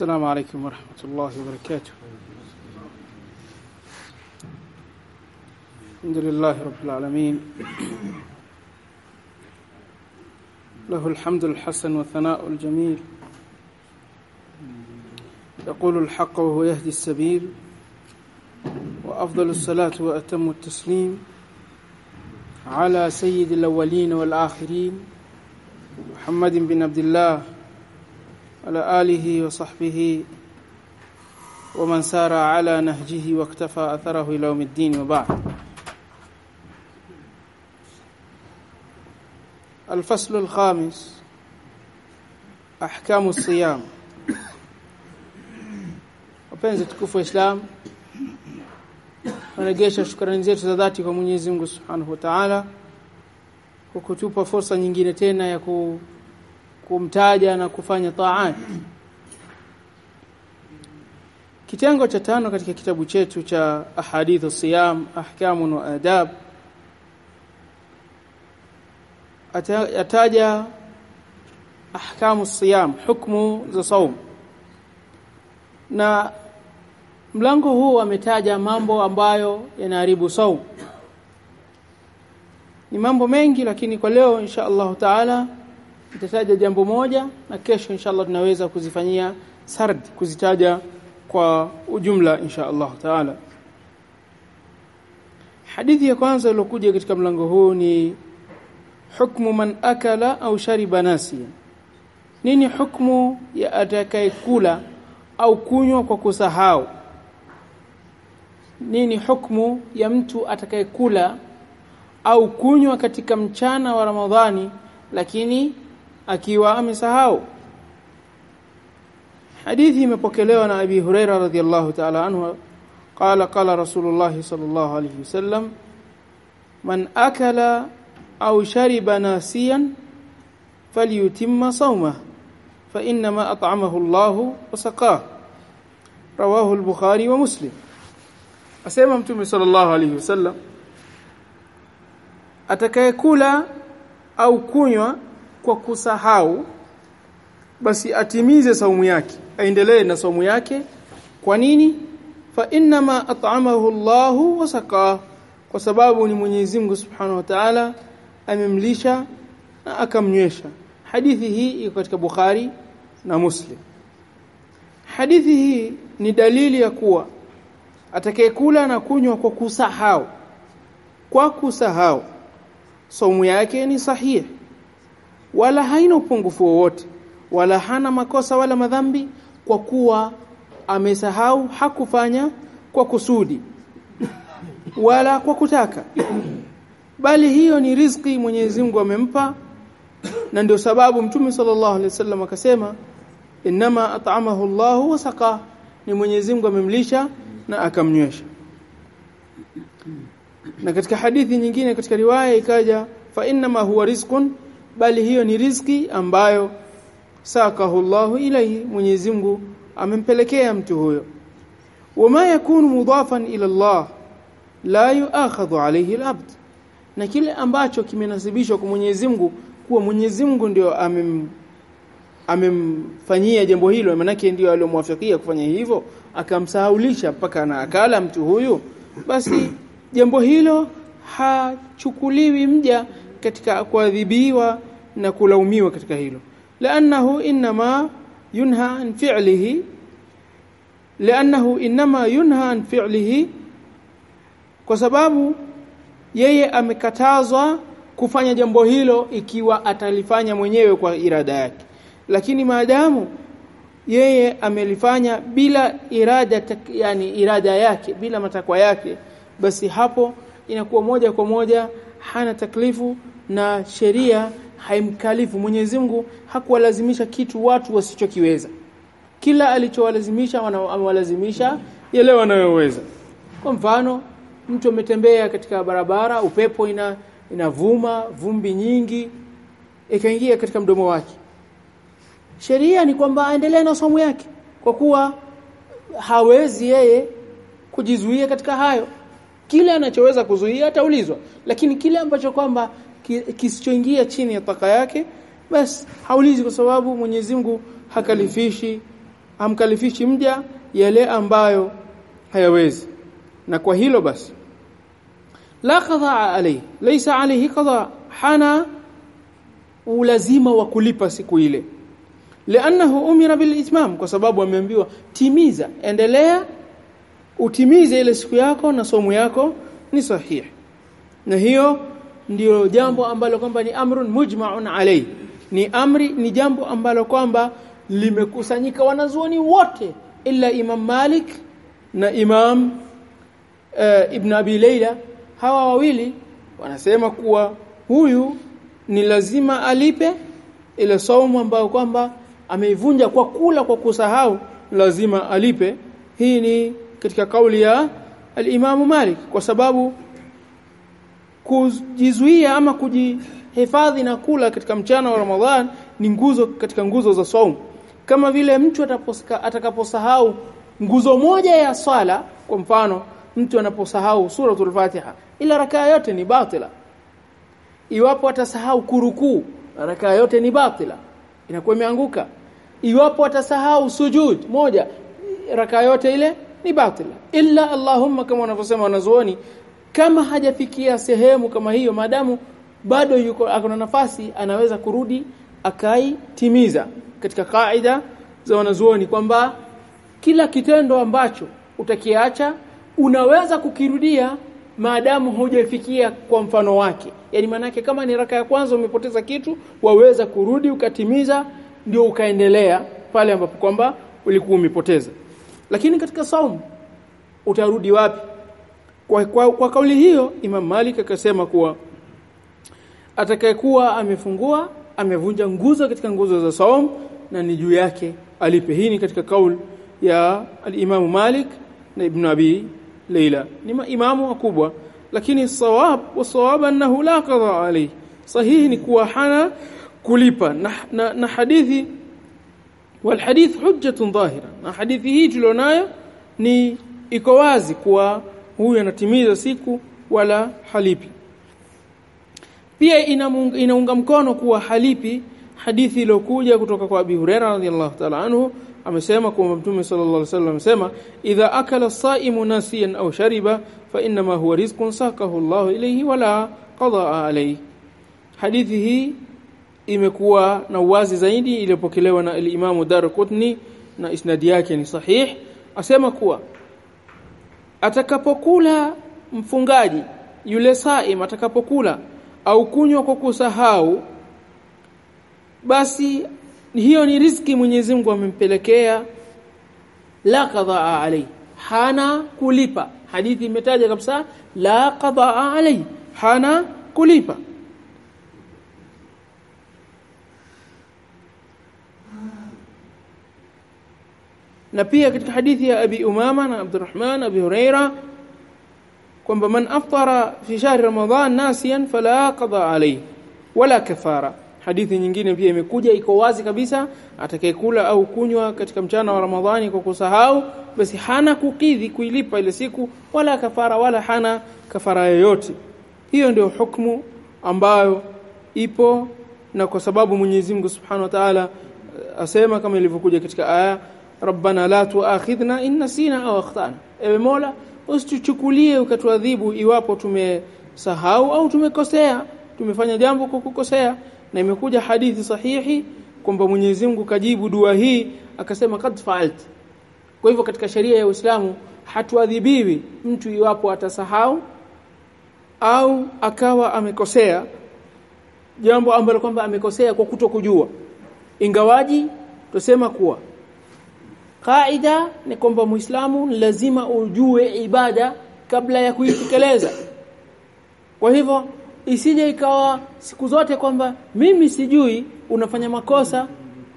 السلام عليكم ورحمة الله وبركاته. الحمد لله رب العالمين. له الحمد الحسن والثناء الجميل. يقول الحق وهو يهدي السبيل. وأفضل الصلاة وأتم التسليم على سيد الأولين والآخرين محمد بن عبد الله على آله وصحبه ومن سار على نهجه واكتفى أثره إلى يوم الدين وبعد الفصل الخامس أحكام الصيام wapenzi tukufu wa Islam naregesha shukrani zetu za dhati kwa Mwenyezi Mungu Subhanahu wa Ta'ala kwa kutupa fursa nyingine tena ya ku, kumtaja na kufanya taat. Kitengo cha tano katika kitabu chetu cha ahadithu siyam ahkamun wa adab ataja ahkamu siyam hukumu za saum na mlango huu ametaja mambo ambayo yanaharibu saum ni mambo mengi lakini kwa leo insha Allah taala nitataja jambo moja na kesho inshallah tunaweza kuzifanyia sard kuzitaja kwa ujumla insha Allah taala. Hadithi ya kwanza iliyokuja katika mlango huu ni hukmu man akala au shariba nasi nini hukmu ya atakayekula au kunywa kwa kusahau? Nini hukmu ya mtu atakayekula au kunywa katika mchana wa Ramadhani lakini akiwa amesahau hadithi imepokelewa na Abi Huraira radhiyallahu ta'ala anhu qala qala Rasulullah sallallahu alayhi wasallam man akala au shariba nasiyan falyutimma sawmah fa inma at'amahu Allah wa saqah rawahu al-Bukhari wa Muslim asema mtume sallallahu alayhi wasallam atakayekula au kunywa kwa kusahau basi atimize saumu yake aendelee na saumu yake. Kwa nini? Fa inma at'amahu Allah wa saka kwa sababu ni Mwenyezi Mungu Subhanahu wa Ta'ala amemlisha na akamnywesha. Hadithi hii iko katika Bukhari na Muslim. Hadithi hii ni dalili ya kuwa atakayekula na kunywa kwa kusahau kwa kusahau saumu yake ni sahihi wala haina upungufu wowote wala hana makosa wala madhambi kwa kuwa amesahau hakufanya kwa kusudi wala kwa kutaka. Bali hiyo ni riziki Mwenyezi Mungu amempa na ndio sababu Mtume sallallahu alaihi wasallam akasema inma at'amahu Allahu wa saqa. Ni Mwenyezi Mungu amemlisha na akamnywesha. Na katika hadithi nyingine katika riwaya ikaja fa inma huwa rizqun bali hiyo ni riziki ambayo sakahullahu ilayhi Mwenyezi Mungu amempelekea mtu huyo. Wama yakunu mudafan ila Allah la yuakhadhu alayhi al-abd. Na kile ambacho kimenasibishwa kwa Mwenyezi Mungu kuwa Mwenyezi Mungu ndio amem amemfanyia jambo hilo manake ndio aliyomwafikia kufanya hivyo akamsahaulisha mpaka na akala mtu huyu basi jambo hilo hachukuliwi mja katika kuadhibiwa na kulaumiwa katika hilo. Li'annahu inma yunha an fi'lihi li'annahu inma yunha an fi'lihi kwa sababu yeye amekatazwa kufanya jambo hilo ikiwa atalifanya mwenyewe kwa irada yake. Lakini maadamu yeye amelifanya bila irada yani irada yake bila matakwa yake basi hapo inakuwa moja kwa moja hana taklifu na sheria haimkalifu. Mwenyezi Mungu hakuwalazimisha kitu watu wasichokiweza. Kila alichowalazimisha amewalazimisha yale wanayoweza. Kwa mfano mtu ametembea katika barabara upepo ina inavuma vumbi nyingi ikaingia katika mdomo wake. Sheria ni kwamba aendelee na somo yake kwa kuwa hawezi yeye kujizuia katika hayo. Kile anachoweza kuzuia ataulizwa lakini kile ambacho kwamba kisichoingia chini ya taka yake basi haulizi kwa sababu Mwenyezi Mungu hakalifishi hamkalifishi mja yale ambayo hayawezi. Na kwa hilo basi la qadha alayhi laysa alayhi qadha hana ulazima wa kulipa siku ile. Lianahu umira bil itmam kwa sababu ameambiwa timiza endelea utimize ile siku yako na somo yako ni sahihi. Na hiyo ndio jambo ambalo kwamba ni amrun mujma'un alayhi. Ni amri ni jambo ambalo kwamba limekusanyika wanazuoni wote illa Imam Malik na Imam uh, Ibn Abi Layla. Hawa wawili wanasema kuwa huyu ni lazima alipe ile saumu ambayo kwamba ameivunja kwa kula kwa kusahau lazima alipe. Hii ni katika kauli ya al-Imam Malik kwa sababu kujizuia ama kujihifadhi na kula katika mchana wa Ramadhan ni nguzo katika nguzo za saumu kama vile mtu atakaposahau nguzo moja ya swala kwa mfano mtu anaposahau suratul Fatiha ila rakaa yote ni batila. Iwapo atasahau kurukuu rakaa yote ni batila. Inakuwa imeanguka. Iwapo atasahau sujud moja rakaa yote ile ni batila. Illa allahumma kama wanavyosema wanazuoni kama hajafikia sehemu kama hiyo madamu bado yuko akona nafasi anaweza kurudi akaitimiza. Katika kaida za wanazuoni kwamba kila kitendo ambacho utakiacha unaweza kukirudia maadamu hujafikia kwa mfano wake. Yani manake kama ni raka ya kwanza umepoteza kitu waweza kurudi ukatimiza ndio ukaendelea pale ambapo kwamba ulikuwa umepoteza. Lakini katika saumu utarudi wapi kwa, kwa, kwa kauli hiyo Imam Malik akasema kuwa atakayekuwa amefungua amevunja nguzo katika nguzo za saum na ni juu yake alipe. Hii ni katika kauli ya al-Imam Malik na Ibn Abi Leila ni imamu mkubwa lakini sawab wa sawaba annahu la qada alay sahihi ni kuwa hana kulipa. Na, na, na hadithi wal hadith hujjatun dhahira na hadithi hii tulionayo ni iko wazi kuwa huyu anatimiza siku wala halipi. Pia inaunga, mkono kuwa halipi hadithi iliyokuja kutoka kwa Abi Huraira radhiallahu ta'ala anhu amesema kwamba Mtume sallallahu alaihi wasallam amesema idha akala as-saimu nasiyan au shariba fa inma huwa rizqun sakahu Allah ilayhi wala qadaa alayhi. Hadithi hii imekuwa na uwazi zaidi iliyopokelewa na al-Imam Darqutni na isnadi yake ni sahih. Asema kuwa atakapokula mfungaji yule saim atakapokula au kunywa kwa kusahau basi hiyo ni riziki Mwenyezi Mungu amempelekea. La qadaa alai hana kulipa. Hadithi imetaja kabisa la qadaa alai hana kulipa na pia katika hadithi ya Abi Umama na Abdurrahman Abi Huraira kwamba man aftara fi shahri Ramadhan nasiyan fala qada alayhi wala kafara. Hadithi nyingine pia imekuja iko wazi kabisa atakayekula au kunywa katika mchana wa Ramadhani kwa kusahau basi hana kukidhi kuilipa ile siku wala kafara wala hana kafara yoyote. Hiyo ndio hukumu ambayo ipo na kwa sababu Mwenyezi Mungu Subhanahu wa Ta'ala asema kama ilivyokuja katika aya Rabbana la tuakhidhna in nasina aw akhtana. Ewe Mola usituchukulie ukatuadhibu iwapo tumesahau au tumekosea. Tumefanya jambo kwa kukosea. Na imekuja hadithi sahihi kwamba Mwenyezi Mungu kajibu dua hii akasema qad faalt. Kwa hivyo katika sheria ya Uislamu hatuadhibiwi mtu iwapo atasahau au akawa amekosea jambo ambalo kwamba amekosea kwa kutokujua. Ingawaji tusema kuwa kaida ni kwamba Muislamu lazima ujue ibada kabla ya kuitekeleza. Kwa hivyo isije ikawa siku zote kwamba mimi sijui unafanya makosa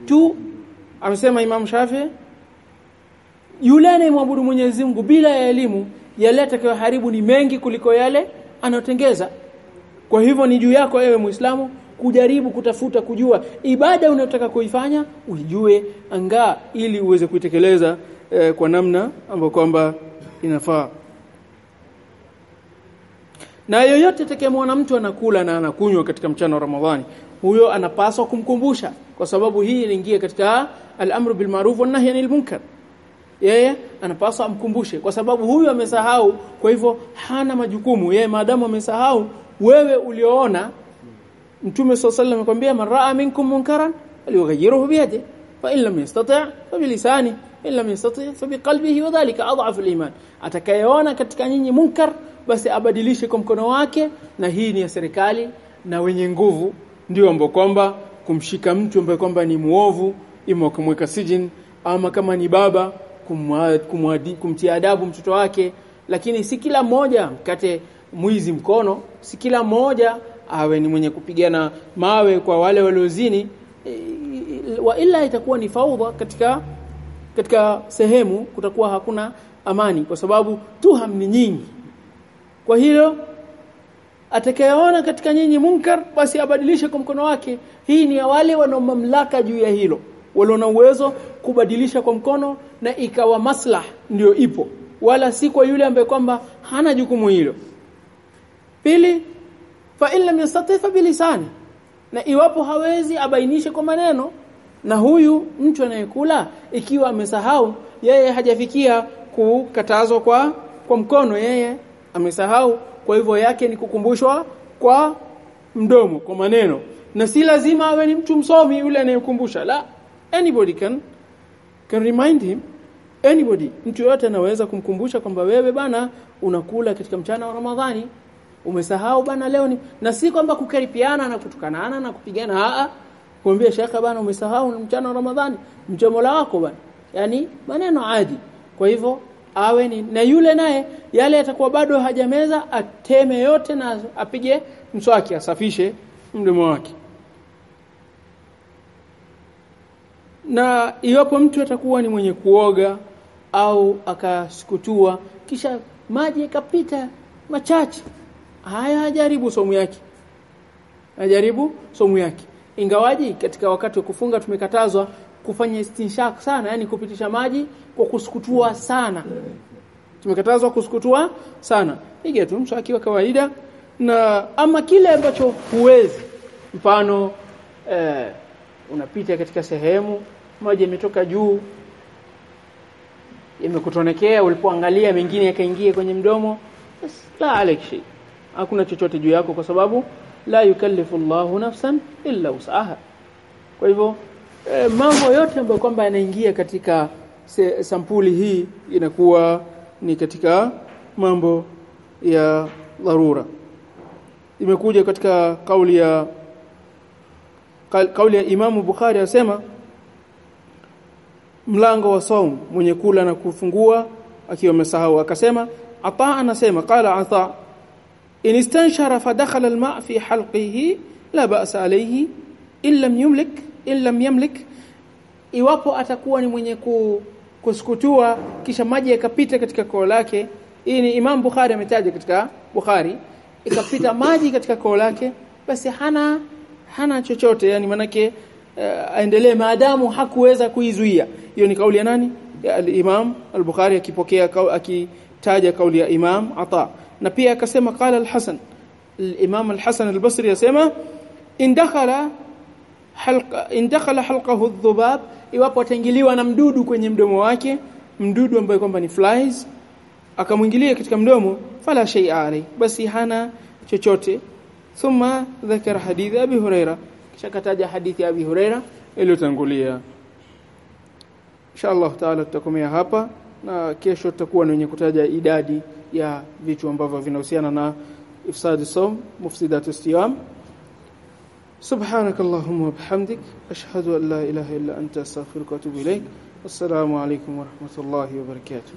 tu amesema Imam Shafi. Yule anayemwabudu Mwenyezi Mungu bila ya elimu yale atakayoharibu ni mengi kuliko yale anayotengeza. Kwa hivyo ni juu yako ewe Muislamu kujaribu kutafuta kujua ibada unayotaka kuifanya ujue angaa ili uweze kuitekeleza eh, kwa namna ambayo kwamba inafaa. Na yoyote tekemwana mtu anakula na anakunywa katika mchana wa Ramadhani huyo anapaswa kumkumbusha kwa sababu hii inaingia katika al-amru bil ma'ruf wan nahy anil munkar. Yeye anapaswa amkumbushe kwa sababu huyo amesahau kwa hivyo hana majukumu. Yeye maadamu amesahau wewe ulioona Mtume SAW sallam akwambia man raa minkum munkaran falyughayyiruhu biyadi fa in lam yastati' fa bilisani in lam yastati' fa biqalbihi wa dhalika adha'afu al-iman. Atakayona katika nyinyi munkar basi abadilishe kwa mkono wake na hii ni ya serikali na wenye nguvu. Ndio ambao kwamba kumshika mtu ambaye kwamba ni muovu ima kumweka sijin ama kama ni baba kumwadi kumtia adabu mtoto wake. Lakini si kila mmoja mkate mwizi mkono si kila mmoja awe ni mwenye kupigana mawe kwa wale waliozini e, wa ila itakuwa ni faudha katika katika sehemu kutakuwa hakuna amani kwa sababu tuham ni nyingi. Kwa hiyo atakayeona katika nyinyi munkar basi abadilishe kwa mkono wake. Hii ni ya wale wana mamlaka juu ya hilo walio na uwezo kubadilisha kwa mkono na ikawa maslah ndio ipo. Wala si kwa yule ambaye kwamba hana jukumu hilo. Pili fa in lam bilisani. Na iwapo hawezi abainishe kwa maneno na huyu mtu anayekula ikiwa amesahau yeye hajafikia kukatazwa kwa kwa mkono yeye amesahau. Kwa hivyo yake ni kukumbushwa kwa mdomo kwa maneno. Na si lazima awe ni mtu msomi yule anayekumbusha. La anybody can can remind him. Anybody mtu yote anaweza kumkumbusha kwamba wewe bana unakula katika mchana wa Ramadhani umesahau bana leo ni na si kwamba kukaripiana na kutukanana na kupigana. A a kuambia shaka bana umesahau mchana wa Ramadhani. Mche Mola wako bana. Yani maneno adi. Kwa hivyo awe ni na yule naye yale atakuwa bado hajameza ateme yote na apige mswaki asafishe mdomo wake. Na iwapo mtu atakuwa ni mwenye kuoga au akasikutua kisha maji yakapita machache haya hajaribu somu yake. Hajaribu somu yake. Ingawaji katika wakati wa kufunga tumekatazwa kufanya istinshaq sana yani kupitisha maji kwa kusukutua sana. Tumekatazwa kusukutua sana. Piga tu mswaki wa kawaida. Na ama kile ambacho huwezi. Mfano eh, unapita katika sehemu maji yametoka juu yamekutonekea ulipoangalia mengine yakaingia kwenye mdomo la alek shay hakuna chochote juu yako kwa sababu la yukallifu Allahu nafsan illa usaha kwa hivyo e, mambo yote ambayo kwamba yanaingia katika se, sampuli hii inakuwa ni katika mambo ya dharura. Imekuja katika kauli ya kauli ya Imamu Bukhari anasema mlango wa saum mwenye kula na kufungua akiwa amesahau. Akasema ata anasema qala ata in istanshara fadakhala alma fi halqihi la ba'sa alayhi in lam yumlik illam yamlik iwapo atakuwa ni mwenye kusukutua kisha maji yakapita katika koo lake. Hii ni Imam Bukhari ametaja katika Bukhari. Ikapita maji katika koo lake. Basi hana hana chochote. Yani manake uh, aendelee. Maadamu hakuweza kuizuia. Hiyo ni kauli ya nani? Ya al-Imam al-Bukhari akipokea akitaja kauli ya Imam Ata na pia akasema qala al-Hasan. al-Imam al-Hasan al-Basri yasema indakhala halqa indakhala halqahu adh-dhubab iwapo atangiliwa na mdudu kwenye mdomo wake mdudu ambaye kwamba ni flies akamwingilia katika mdomo fala shay'a alayhi basi hana chochote. Thumma dhakara hadithi abi huraira. Kisha kataja hadithi ya abi huraira iliyotangulia. Inshallah taala tutakomea hapa na kesho tutakuwa ni wenye kutaja idadi ya vitu ambavyo vinahusiana na ifsad som mufsidat istiyam سبحانك اللهم وبحمدك أشهد أن لا إله إلا أنت أستغفرك وأتوب إليك والسلام عليكم ورحمة الله وبركاته